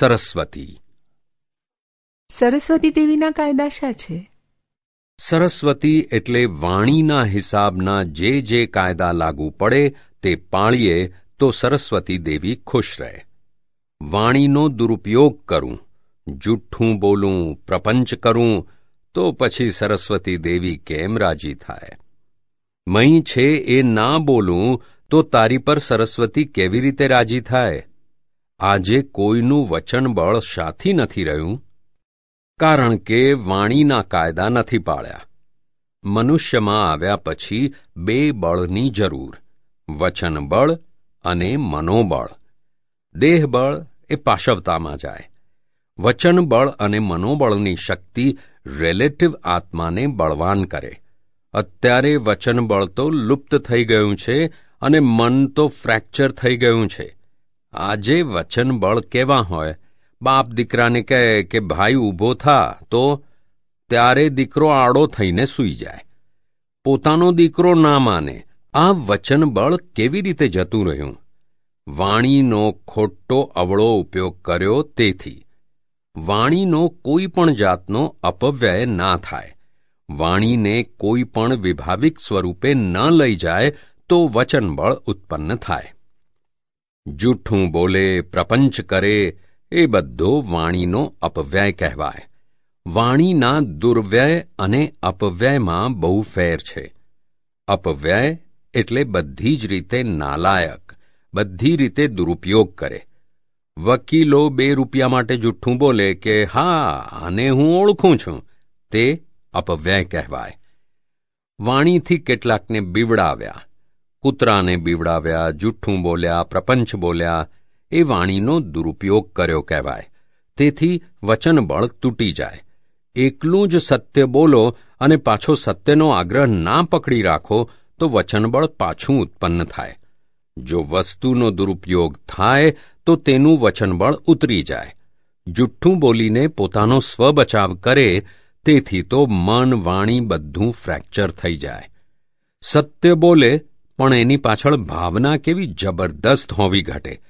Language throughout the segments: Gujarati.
સરસ્વતી. સરસ્વતી દેવીના કાયદા શા છે? સરસ્વતી એટલે વાણીના હિસાબના જે જે કાયદા લાગુ પડે તે પાળીએ તો સરસ્વતી દેવી ખુશ રહે. વાણીનો દુરુપયોગ કરું જુઠ્ઠું બોલું પ્રપંચ કરું તો પછી સરસ્વતી દેવી કેમ રાજી થાય? મહી છે એ ના બોલું તો તારી પર સરસ્વતી કેવી રીતે રાજી થાય? આજે કોઈનું વચનબળ સાથી નથી રહ્યું, કારણ કે વાણીના કાયદા નથી પાળ્યા. મનુષ્યમાં આવ્યા પછી બે બળની જરૂર, વચનબળ અને મનોબળ. દેહબળ એ પાશવતામાં જાય. વચનબળ અને મનોબળની શક્તિ રિલેટિવ આત્માને બળવાન કરે. અત્યારે વચનબળ તો લુપ્ત થઈ ગયું છે અને મન તો ફ્રેક્ચર થઈ ગયું છે. આજે વચન બળ કેવા હોય? બાપ દીકરાને કહે કે, ભાઈ ઊભો થા. તો ત્યારે દીકરો આડો થઈને સૂઈ જાય. પોતાનો દીકરો ના માને. આ વચન બળ કેવી રીતે જતું રહ્યું? વાણીનો ખોટો અવળો ઉપયોગ કર્યો તેથી. વાણીનો કોઈ પણ જાતનો અપવ્યય ના થાય. વાણીને કોઈ પણ વિભાવિક સ્વરૂપે ન લઈ જાય તો વચનબળ ઉત્પન્ન થાય. જૂઠું બોલે, પ્રપંચ કરે, એ બધો વાણીનો અપવ્યય કહેવાય. વાણીના દુર્વ્યય અને અપવ્યયમાં બહુ ફેર છે. અપવ્યય એટલે બધી જ રીતે નાલાયક, બધી રીતે દુરુપયોગ કરે. વકીલો બે રૂપિયા માટે જુઠ્ઠું બોલે કે, હા, આને હું ઓળખું છું. તે અપવ્યય કહેવાય. વાણીથી કેટલાકને બીવડાવ્યા. કૂતરાને બીવડાવ્યા, જુઠ્ઠું બોલ્યા, પ્રપંચ બોલ્યા, એ વાણીનો દુરુપયોગ કર્યો કહેવાય. તેથી વચનબળ તૂટી જાય. એકલું જ સત્ય બોલો અને પાછો સત્યનો આગ્રહ ના પકડી રાખો તો વચનબળ પાછું ઉત્પન્ન થાય. જો વસ્તુનો દુરુપયોગ થાય તો તેનું વચનબળ ઉતરી જાય. જુઠ્ઠું બોલીને પોતાનો સ્વબચાવ કરે તેથી તો મન વાણી બધું ફ્રેક્ચર થઈ જાય. સત્ય બોલે પણ એની પાછળ ભાવના કેવી જબરદસ્ત હોવી ઘટે.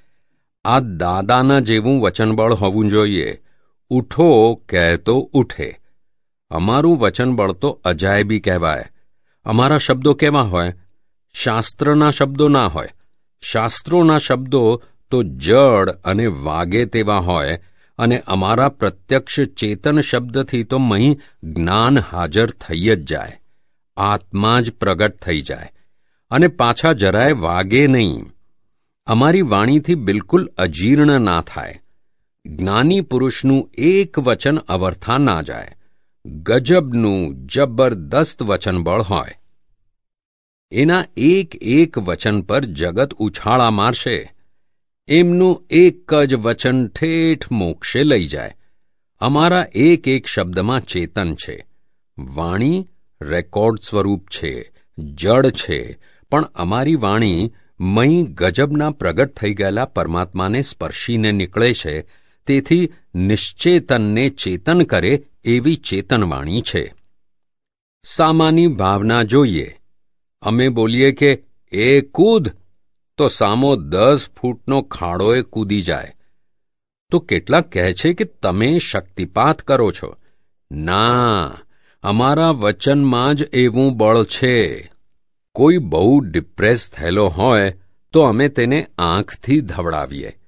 આ દાદાના જેવું વચનબળ હોવું જોઈએ. ઉઠો કહે તો ઉઠે. અમારું વચનબળ તો અજાયબી કહેવાય. અમારા શબ્દો કેવા હોય? શાસ્ત્રના શબ્દો ના હોય. શાસ્ત્રોના શબ્દો તો જડ અને વાગે તેવા હોય અને અમારા પ્રત્યક્ષ ચેતન શબ્દથી તો મહી જ્ઞાન હાજર થઈ જ જાય. આત્મા જ પ્રગટ થઈ જાય. અને પાછા જરાય વાગે નહીં. અમારી વાણીથી બિલકુલ અજીર્ણ ના થાય. જ્ઞાની પુરુષનું એક વચન અવર્થા ના જાય. ગજબનું જબરદસ્ત વચનબળ હોય. એના એક એક વચન પર જગત ઉછાળા મારશે. એમનું એક જ વચન ઠેઠ મોક્ષે લઈ જાય. અમારા એક એક શબ્દમાં ચેતન છે. વાણી રેકોર્ડ સ્વરૂપ છે. જડ છે. પણ અમારી વાણી મય ગજબના પ્રગટ થઈ ગયેલા પરમાત્માને સ્પર્શીને નીકળે છે, તેથી નિશ્ચેતનને ચેતન કરે એવી ચેતનવાણી છે. સામાની ભાવના જોઈએ. અમે બોલીએ કે એ કૂદ, તો સામો દસ ફૂટનો ખાડોએ કૂદી જાય. તો કેટલાક કહે છે કે તમે શક્તિપાત કરો છો. ના, અમારા વચનમાં જ એવું બળ છે. કોઈ બહુ ડિપ્રેસ થયેલો હોય, તો અમે તેને આંખથી ધવડાવીએ.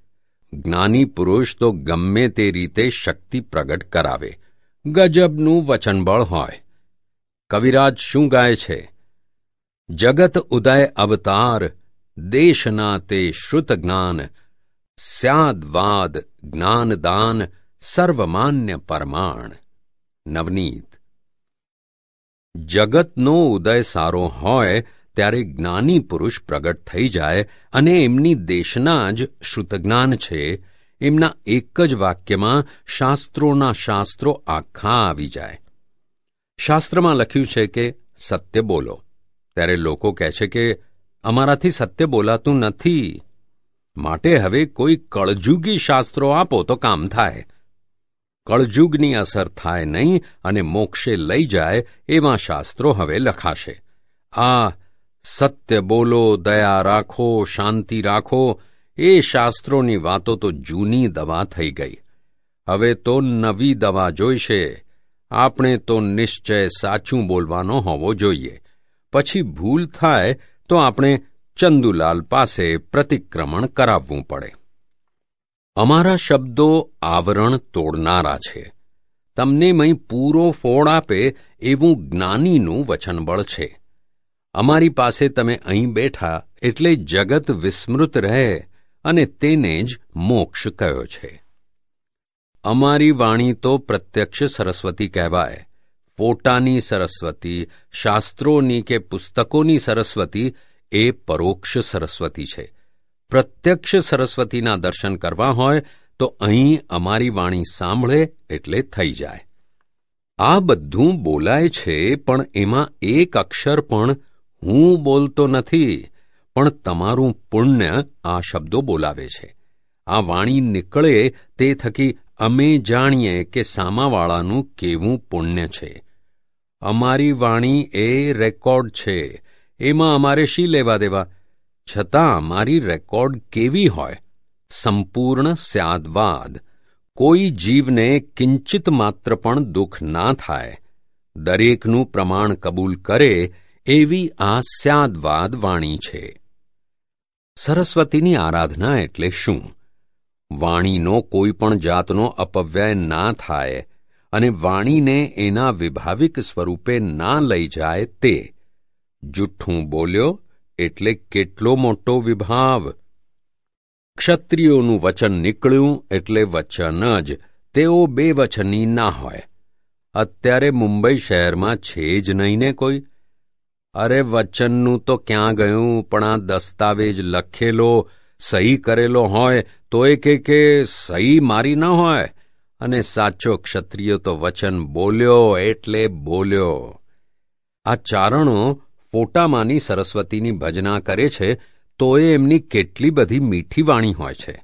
જ્ઞાની પુરુષ તો ગમે તે રીતે શક્તિ પ્રગટ કરાવે. ગજબનું વચનબળ હોય. કવિરાજ શું ગાય છે? જગત ઉદય અવતાર, દેશના તે શ્રુત જ્ઞાન, સ્યાદવાદ જ્ઞાનદાન, સર્વમાન્ય પરમાણ. નવનીત જગતનો ઉદય સારો હોય ત્યારે જ્ઞાની પુરુષ પ્રગટ થઈ જાય અને એમની દેશના જ શ્રુતજ્ઞાન છે. એમના એક જ વાક્યમાં શાસ્ત્રોના શાસ્ત્રો આખા આવી જાય. શાસ્ત્રમાં લખ્યું છે કે, સત્ય બોલો. ત્યારે લોકો કહે છે કે, અમારાથી સત્ય બોલાતું નથી. માટે હવે કોઈ કળજુગી શાસ્ત્રો આપો તો કામ થાય. કળજુગની અસર થાય નહીં અને મોક્ષે લઈ જાય એવા શાસ્ત્રો હવે લખાશે. આ સત્ય બોલો, દયા રાખો, શાંતિ રાખો, એ શાસ્ત્રોની વાતો તો જૂની દવા થઈ ગઈ. હવે તો નવી દવા જોઈશે. આપણે તો નિશ્ચય સાચું બોલવાનો હોવો જોઈએ. પછી ભૂલ થાય તો આપણે ચંદુલાલ પાસે પ્રતિક્રમણ કરાવવું પડે. અમારા શબ્દો આવરણ તોડનારા છે. તમને મય પૂરો ફોડ આપે એવું જ્ઞાનીનું વચનબળ છે. અમારી પાસે તમે અહીં બેઠા એટલે જગત વિસ્મૃત રહે અને તેને જ મોક્ષ કયો છે. અમારી વાણી તો પ્રત્યક્ષ સરસ્વતી કહેવાય. ફોટાની સરસ્વતી, શાસ્ત્રોની કે પુસ્તકોની સરસ્વતી એ પરોક્ષ સરસ્વતી છે. પ્રત્યક્ષ સરસ્વતીના દર્શન કરવા હોય, તો અહીં અમારી વાણી સાંભળે એટલે થઈ જાય. આ બધું બોલાય છે, પણ એમાં એક અક્ષર પણ હું બોલતો નથી, પણ તમારું પુણ્ય આ શબ્દો બોલાવે છે. આ વાણી નીકળે તે થકી અમે જાણીએ કે સામાવાળાનું કેવું પુણ્ય છે. અમારી વાણી એ રેકોર્ડ છે, એમાં અમારે શી લેવા દેવા? છતાં અમારી રેકોર્ડ કેવી હોય? સંપૂર્ણ સ્યાદવાદ. કોઈ જીવને કિંચિત માત્ર પણ દુઃખ ના થાય. દરેકનું પ્રમાણ કબૂલ કરે એવી આ સ્યાદવાદ વાણી છે. સરસ્વતીની આરાધના એટલે શું? વાણીનો કોઈ પણ જાતનો અપવ્યય ના થાય અને વાણીને એના વિભાવિક સ્વરૂપે ના લઈ જાય તે. જુઠ્ઠું બોલ્યો એટલે કેટલો મોટો વિભાવ. ક્ષત્રિયોનું વચન નીકળ્યું એટલે વચન જ. તેઓ બે વચની ના હોય. અત્યારે મુંબઈ શહેરમાં છે જ નહીં ને કોઈ? અરે વચનનું તો ક્યાં ગયું, પણ આ દસ્તાવેજ લખેલો, સહી કરેલો હોય, તો એ કે કે સહી મારી ન હોય. અને સાચો ક્ષત્રિય તો વચન બોલ્યો એટલે બોલ્યો. આ ચારણો ફોટામાંની સરસ્વતીની ભજના કરે છે તોય એમની કેટલી બધી મીઠી વાણી હોય છે.